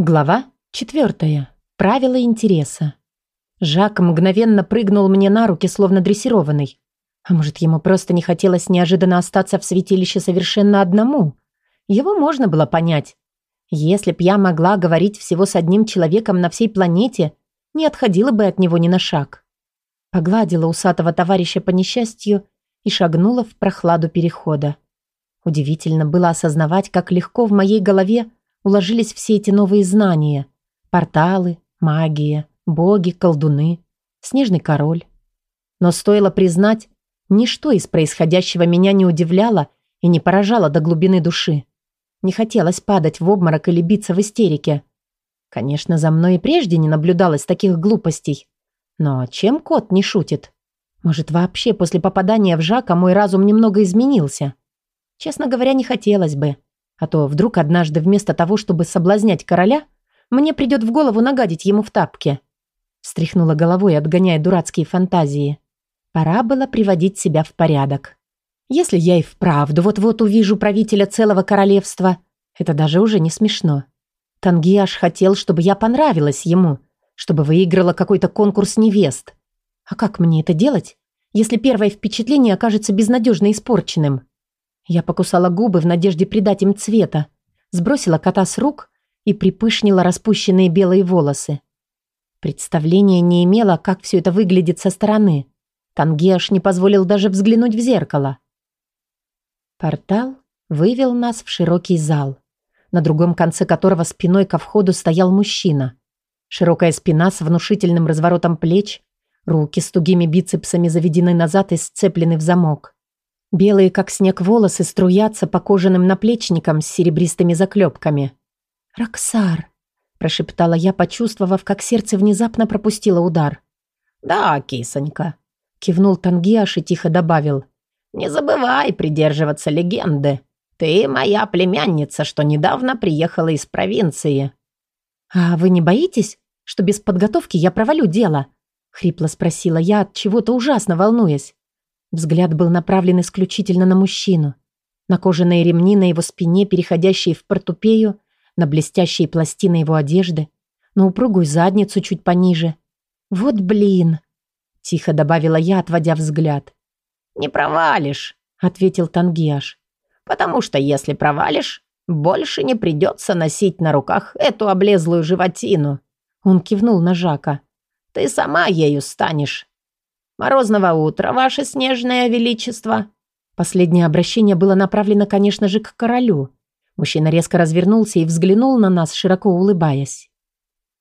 Глава четвертая. Правила интереса. Жак мгновенно прыгнул мне на руки, словно дрессированный. А может, ему просто не хотелось неожиданно остаться в святилище совершенно одному? Его можно было понять. Если б я могла говорить всего с одним человеком на всей планете, не отходила бы от него ни на шаг. Погладила усатого товарища по несчастью и шагнула в прохладу перехода. Удивительно было осознавать, как легко в моей голове уложились все эти новые знания. Порталы, магия, боги, колдуны, снежный король. Но стоило признать, ничто из происходящего меня не удивляло и не поражало до глубины души. Не хотелось падать в обморок или биться в истерике. Конечно, за мной и прежде не наблюдалось таких глупостей. Но чем кот не шутит? Может, вообще после попадания в Жака мой разум немного изменился? Честно говоря, не хотелось бы. А то вдруг однажды вместо того, чтобы соблазнять короля, мне придет в голову нагадить ему в тапке. Встряхнула головой, отгоняя дурацкие фантазии. Пора было приводить себя в порядок. Если я и вправду вот-вот увижу правителя целого королевства, это даже уже не смешно. Тангиаш хотел, чтобы я понравилась ему, чтобы выиграла какой-то конкурс невест. А как мне это делать, если первое впечатление окажется безнадежно испорченным? Я покусала губы в надежде придать им цвета, сбросила кота с рук и припышнила распущенные белые волосы. Представления не имела, как все это выглядит со стороны. Тангеш не позволил даже взглянуть в зеркало. Портал вывел нас в широкий зал, на другом конце которого спиной ко входу стоял мужчина. Широкая спина с внушительным разворотом плеч, руки с тугими бицепсами заведены назад и сцеплены в замок. Белые, как снег, волосы струятся по кожаным наплечникам с серебристыми заклепками. «Роксар!» – прошептала я, почувствовав, как сердце внезапно пропустило удар. «Да, кисонька», – кивнул Тангиаш и тихо добавил. «Не забывай придерживаться легенды. Ты моя племянница, что недавно приехала из провинции». «А вы не боитесь, что без подготовки я провалю дело?» – хрипло спросила я, от чего-то ужасно волнуясь. Взгляд был направлен исключительно на мужчину. На кожаные ремни на его спине, переходящие в портупею, на блестящие пластины его одежды, на упругую задницу чуть пониже. «Вот блин!» — тихо добавила я, отводя взгляд. «Не провалишь», — ответил Тангиаш. «Потому что если провалишь, больше не придется носить на руках эту облезлую животину». Он кивнул на Жака. «Ты сама ею станешь. «Морозного утра, ваше снежное величество!» Последнее обращение было направлено, конечно же, к королю. Мужчина резко развернулся и взглянул на нас, широко улыбаясь.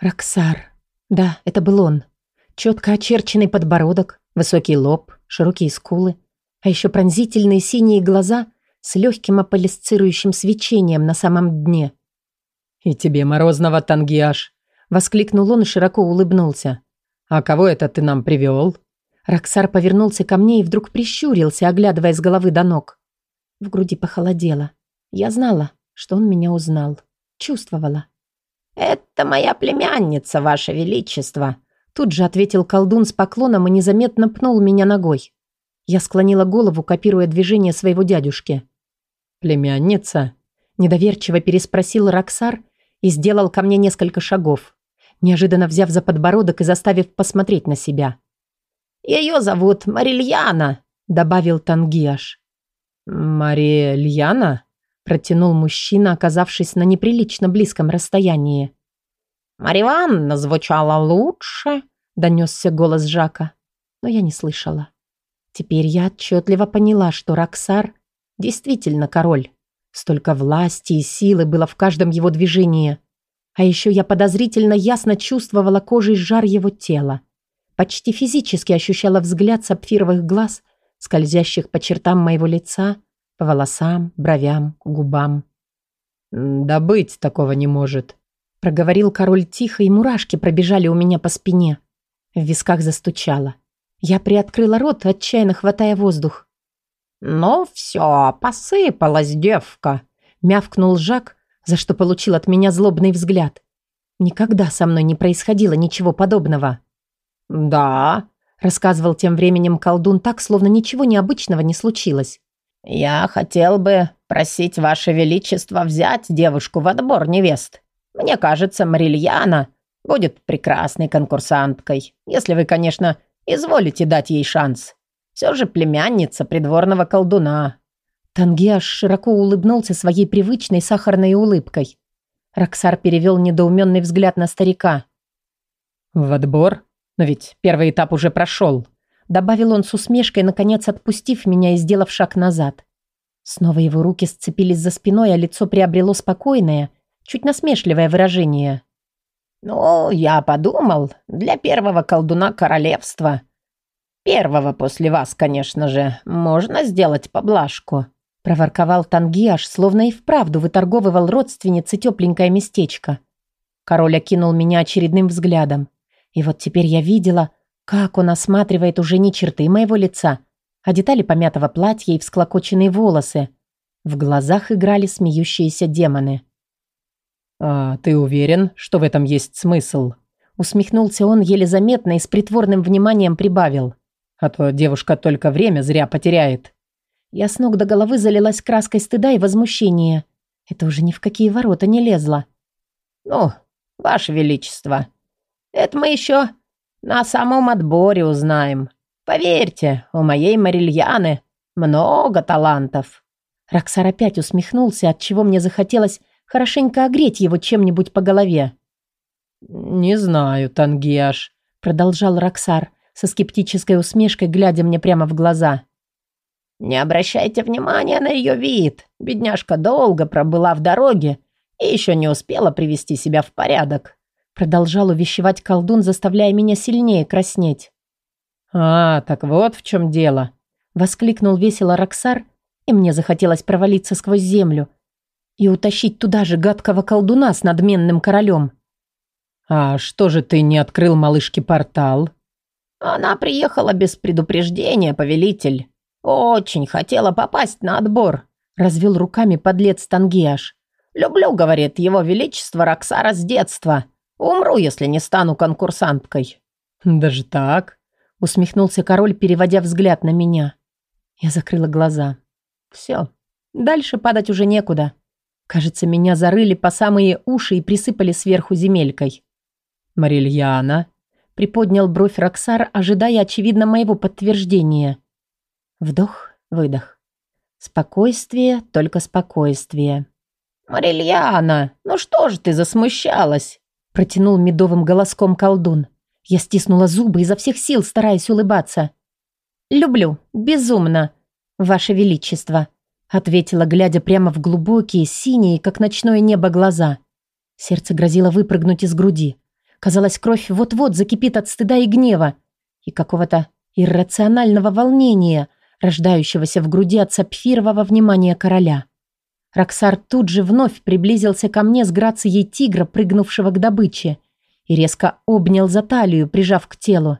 «Роксар. Да, это был он. Четко очерченный подбородок, высокий лоб, широкие скулы, а еще пронзительные синие глаза с легким аполисцирующим свечением на самом дне. «И тебе морозного, Тангиаш!» — воскликнул он и широко улыбнулся. «А кого это ты нам привел?» Роксар повернулся ко мне и вдруг прищурился, оглядывая с головы до ног. В груди похолодело. Я знала, что он меня узнал. Чувствовала. «Это моя племянница, ваше величество», Тут же ответил колдун с поклоном и незаметно пнул меня ногой. Я склонила голову, копируя движение своего дядюшки. «Племянница?» Недоверчиво переспросил Роксар и сделал ко мне несколько шагов, неожиданно взяв за подбородок и заставив посмотреть на себя. «Ее зовут Марильяна», — добавил Тангиаш. «Марильяна?» — протянул мужчина, оказавшись на неприлично близком расстоянии. «Мариванна звучала лучше», — донесся голос Жака, но я не слышала. Теперь я отчетливо поняла, что Роксар действительно король. Столько власти и силы было в каждом его движении. А еще я подозрительно ясно чувствовала кожей жар его тела. Почти физически ощущала взгляд сапфировых глаз, скользящих по чертам моего лица, по волосам, бровям, губам. «Да быть такого не может», — проговорил король тихо, и мурашки пробежали у меня по спине. В висках застучало. Я приоткрыла рот, отчаянно хватая воздух. «Ну все, посыпалась девка», — мявкнул Жак, за что получил от меня злобный взгляд. Никогда со мной не происходило ничего подобного. «Да», — рассказывал тем временем колдун так, словно ничего необычного не случилось. «Я хотел бы просить Ваше Величество взять девушку в отбор невест. Мне кажется, Марильяна будет прекрасной конкурсанткой, если вы, конечно, изволите дать ей шанс. Все же племянница придворного колдуна». Тангиаш широко улыбнулся своей привычной сахарной улыбкой. Роксар перевел недоуменный взгляд на старика. «В отбор? Но ведь первый этап уже прошел», добавил он с усмешкой, наконец отпустив меня и сделав шаг назад. Снова его руки сцепились за спиной, а лицо приобрело спокойное, чуть насмешливое выражение. «Ну, я подумал, для первого колдуна королевства, первого после вас, конечно же, можно сделать поблажку», проворковал Тангиаш, словно и вправду выторговывал родственнице тепленькое местечко. Король окинул меня очередным взглядом. И вот теперь я видела, как он осматривает уже не черты моего лица, а детали помятого платья и всклокоченные волосы. В глазах играли смеющиеся демоны. «А ты уверен, что в этом есть смысл?» Усмехнулся он еле заметно и с притворным вниманием прибавил. «А то девушка только время зря потеряет». Я с ног до головы залилась краской стыда и возмущения. Это уже ни в какие ворота не лезло. «Ну, ваше величество, это мы еще на самом отборе узнаем. Поверьте, у моей Марильяны много талантов». Роксар опять усмехнулся, от чего мне захотелось хорошенько огреть его чем-нибудь по голове. «Не знаю, Тангиаш», — продолжал Роксар, со скептической усмешкой, глядя мне прямо в глаза. «Не обращайте внимания на ее вид. Бедняжка долго пробыла в дороге и еще не успела привести себя в порядок», продолжал увещевать колдун, заставляя меня сильнее краснеть. «А, так вот в чем дело», — воскликнул весело Роксар, и мне захотелось провалиться сквозь землю и утащить туда же гадкого колдуна с надменным королем. «А что же ты не открыл малышке портал?» «Она приехала без предупреждения, повелитель. «Очень хотела попасть на отбор», — развел руками подлец Тангиаш. «Люблю, — говорит его величество Роксара с детства. Умру, если не стану конкурсанткой». «Даже так?» — усмехнулся король, переводя взгляд на меня. Я закрыла глаза. «Все, дальше падать уже некуда. Кажется, меня зарыли по самые уши и присыпали сверху земелькой». «Марильяна?» — приподнял бровь Роксар, ожидая, очевидно, моего подтверждения. Вдох, выдох. Спокойствие, только спокойствие. «Марильяна, ну что же ты засмущалась?» Протянул медовым голоском колдун. Я стиснула зубы изо всех сил, стараясь улыбаться. «Люблю, безумно, ваше величество», ответила, глядя прямо в глубокие, синие, как ночное небо, глаза. Сердце грозило выпрыгнуть из груди. Казалось, кровь вот-вот закипит от стыда и гнева и какого-то иррационального волнения – рождающегося в груди от сапфирового внимания короля. Роксар тут же вновь приблизился ко мне с грацией тигра, прыгнувшего к добыче, и резко обнял за талию, прижав к телу.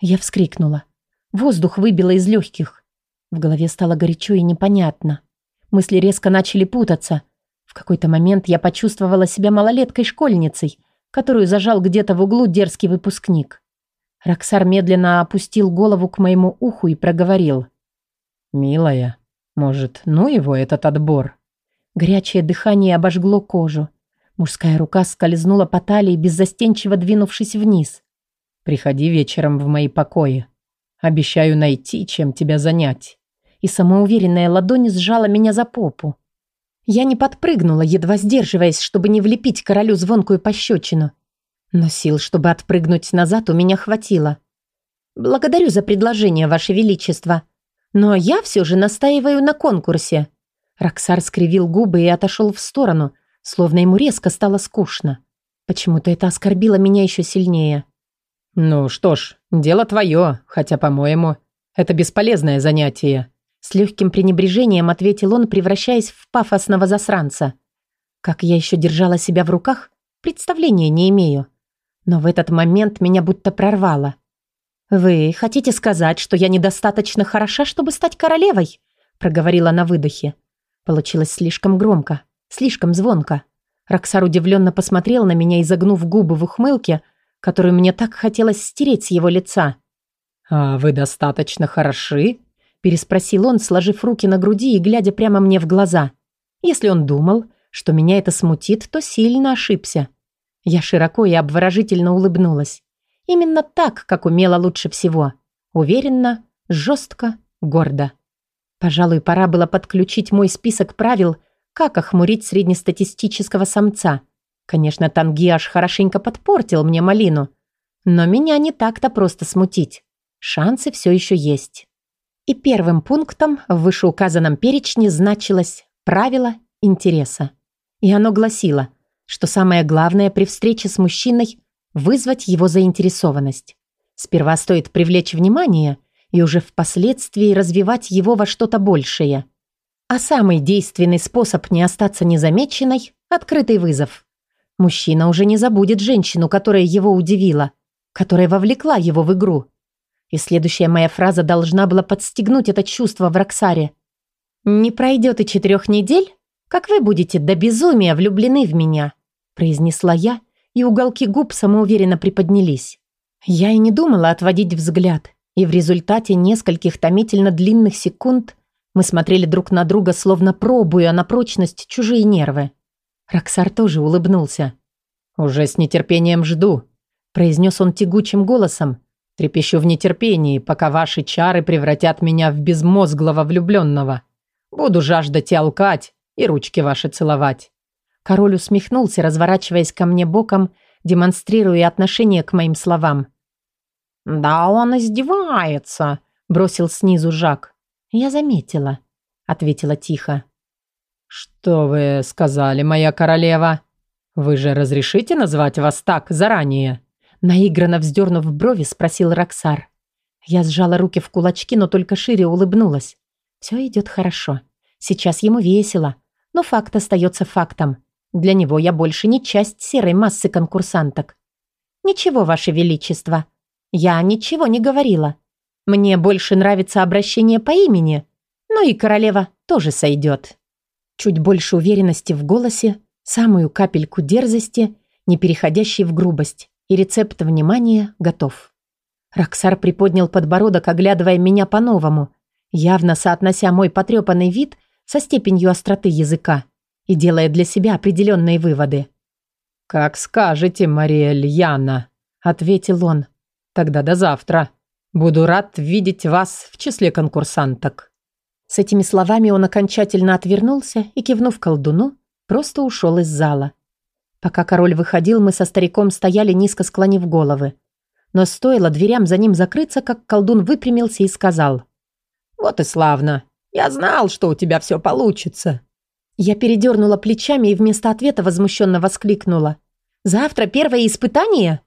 Я вскрикнула. Воздух выбило из легких. В голове стало горячо и непонятно. Мысли резко начали путаться. В какой-то момент я почувствовала себя малолеткой-школьницей, которую зажал где-то в углу дерзкий выпускник. Роксар медленно опустил голову к моему уху и проговорил. «Милая, может, ну его этот отбор?» Горячее дыхание обожгло кожу. Мужская рука скользнула по талии, беззастенчиво двинувшись вниз. «Приходи вечером в мои покои. Обещаю найти, чем тебя занять». И самоуверенная ладонь сжала меня за попу. Я не подпрыгнула, едва сдерживаясь, чтобы не влепить королю звонкую пощечину. Но сил, чтобы отпрыгнуть назад, у меня хватило. «Благодарю за предложение, Ваше Величество», но я все же настаиваю на конкурсе. Роксар скривил губы и отошел в сторону, словно ему резко стало скучно. Почему-то это оскорбило меня еще сильнее. «Ну что ж, дело твое, хотя, по-моему, это бесполезное занятие», с легким пренебрежением ответил он, превращаясь в пафосного засранца. Как я еще держала себя в руках, представления не имею. Но в этот момент меня будто прорвало. «Вы хотите сказать, что я недостаточно хороша, чтобы стать королевой?» проговорила на выдохе. Получилось слишком громко, слишком звонко. Роксар удивленно посмотрел на меня, изогнув губы в ухмылке, которую мне так хотелось стереть с его лица. «А вы достаточно хороши?» переспросил он, сложив руки на груди и глядя прямо мне в глаза. Если он думал, что меня это смутит, то сильно ошибся. Я широко и обворожительно улыбнулась. Именно так, как умела лучше всего. Уверенно, жестко, гордо. Пожалуй, пора было подключить мой список правил, как охмурить среднестатистического самца. Конечно, Тангиаш хорошенько подпортил мне малину. Но меня не так-то просто смутить. Шансы все еще есть. И первым пунктом в вышеуказанном перечне значилось правило интереса. И оно гласило, что самое главное при встрече с мужчиной – вызвать его заинтересованность. Сперва стоит привлечь внимание и уже впоследствии развивать его во что-то большее. А самый действенный способ не остаться незамеченной – открытый вызов. Мужчина уже не забудет женщину, которая его удивила, которая вовлекла его в игру. И следующая моя фраза должна была подстегнуть это чувство в Роксаре. «Не пройдет и четырех недель, как вы будете до безумия влюблены в меня», произнесла я, и уголки губ самоуверенно приподнялись. Я и не думала отводить взгляд, и в результате нескольких томительно длинных секунд мы смотрели друг на друга, словно пробуя на прочность чужие нервы. Роксар тоже улыбнулся. «Уже с нетерпением жду», – произнес он тягучим голосом. «Трепещу в нетерпении, пока ваши чары превратят меня в безмозглого влюбленного. Буду жаждать и алкать, и ручки ваши целовать». Король усмехнулся, разворачиваясь ко мне боком, демонстрируя отношение к моим словам. «Да он издевается», — бросил снизу Жак. «Я заметила», — ответила тихо. «Что вы сказали, моя королева? Вы же разрешите назвать вас так заранее?» Наигранно вздернув брови, спросил Роксар. Я сжала руки в кулачки, но только шире улыбнулась. Все идет хорошо. Сейчас ему весело. Но факт остается фактом. Для него я больше не часть серой массы конкурсанток. «Ничего, Ваше Величество. Я ничего не говорила. Мне больше нравится обращение по имени. Ну и королева тоже сойдет». Чуть больше уверенности в голосе, самую капельку дерзости, не переходящей в грубость. И рецепт внимания готов. Роксар приподнял подбородок, оглядывая меня по-новому, явно соотнося мой потрепанный вид со степенью остроты языка и делая для себя определенные выводы. «Как скажете, Мария Льяна», — ответил он. «Тогда до завтра. Буду рад видеть вас в числе конкурсанток». С этими словами он окончательно отвернулся и, кивнув колдуну, просто ушел из зала. Пока король выходил, мы со стариком стояли, низко склонив головы. Но стоило дверям за ним закрыться, как колдун выпрямился и сказал. «Вот и славно. Я знал, что у тебя все получится». Я передернула плечами и вместо ответа возмущенно воскликнула. «Завтра первое испытание?»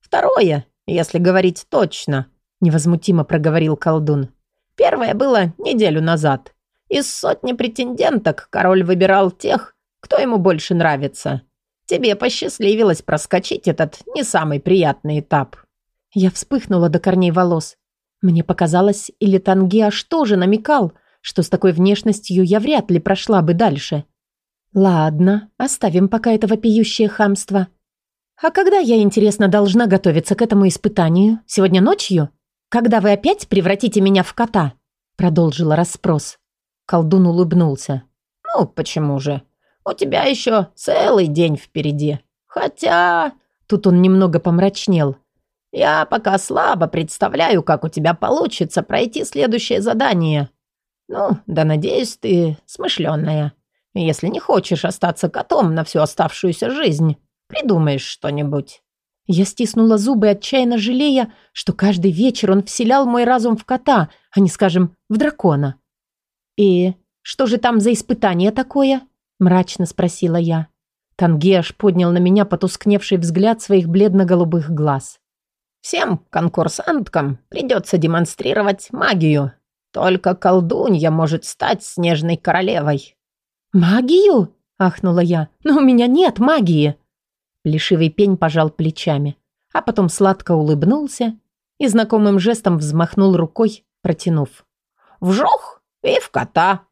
«Второе, если говорить точно», — невозмутимо проговорил колдун. «Первое было неделю назад. Из сотни претенденток король выбирал тех, кто ему больше нравится. Тебе посчастливилось проскочить этот не самый приятный этап». Я вспыхнула до корней волос. Мне показалось, или Тангиаш тоже намекал, что с такой внешностью я вряд ли прошла бы дальше. Ладно, оставим пока это вопиющее хамство. А когда я, интересно, должна готовиться к этому испытанию? Сегодня ночью? Когда вы опять превратите меня в кота? Продолжила расспрос. Колдун улыбнулся. Ну, почему же? У тебя еще целый день впереди. Хотя... Тут он немного помрачнел. Я пока слабо представляю, как у тебя получится пройти следующее задание. Ну, да надеюсь, ты смышленая. Если не хочешь остаться котом на всю оставшуюся жизнь, придумаешь что-нибудь». Я стиснула зубы, отчаянно жалея, что каждый вечер он вселял мой разум в кота, а не, скажем, в дракона. «И что же там за испытание такое?» – мрачно спросила я. Тангеш поднял на меня потускневший взгляд своих бледно-голубых глаз. «Всем конкурсанткам придется демонстрировать магию. Только колдунья может стать снежной королевой». «Магию?» – ахнула я. «Но у меня нет магии». Плешивый пень пожал плечами, а потом сладко улыбнулся и знакомым жестом взмахнул рукой, протянув. «Вжух! И в кота!»